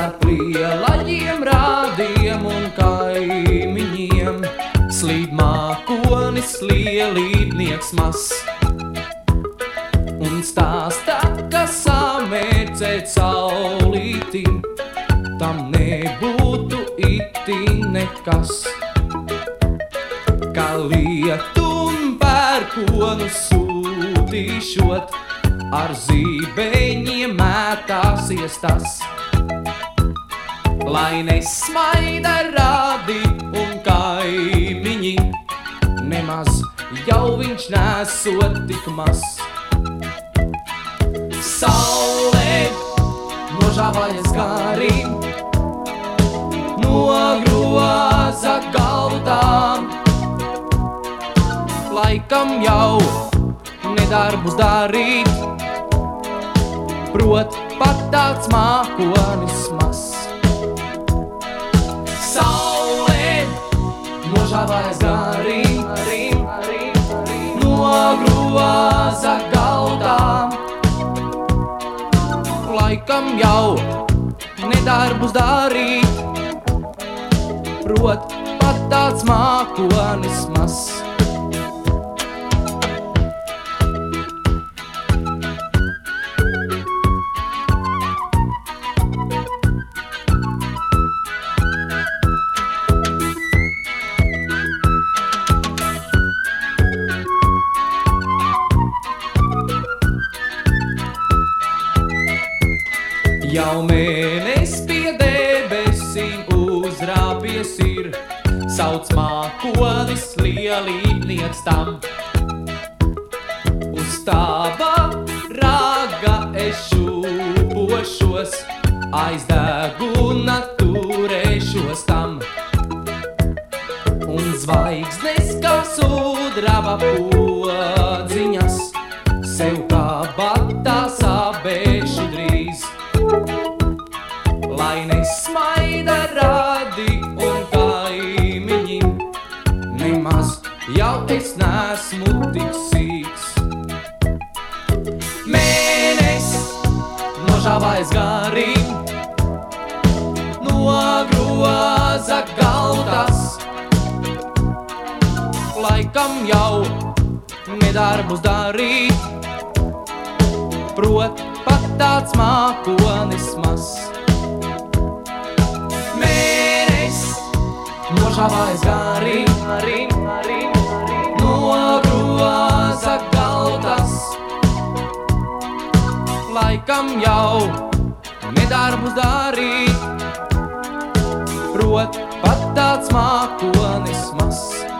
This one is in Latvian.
starp lielajiem rādiem un kaimiņiem. Slīd mākonis, lielītnieks mas. Un stāsta, ka samērcē caulītim, tam nebūtu itin nekas. Kā lietum pērkonu sūtīšot, ar zībeņiem mētāsies tas. Lai nesmaida rādi un kaimiņi, nemaz jau viņš nesot tik maz. Saulē nožāvājas garīm, nogroza galvu tām. Laikam jau nedarbus darīt, prot pat tāds mākonis mazs. Nožāvājas garīm, garīm, garīm, garīm, nogroza galvu tām. Laikam jau nedarbus darīt, prot pat tāds mākonis mazs. Jau mēnesis pie debesīm uzrāpies ir, sauc mākonis lielīdnieks tam. Uz stāva raga es šūpošos, aizdeguna turēšos tam. Un zvaigznes kā sudraba podziņas, nožāvājas garīm, nogroza galdas. Laikam jau nedarbus darīt, prot pat tāds mākonis nožāvājas garīm, garīm, garīm, garīm, nogroza galdas. sākam jau nedarbus darīt. Prot, pat tāds mākonis mazs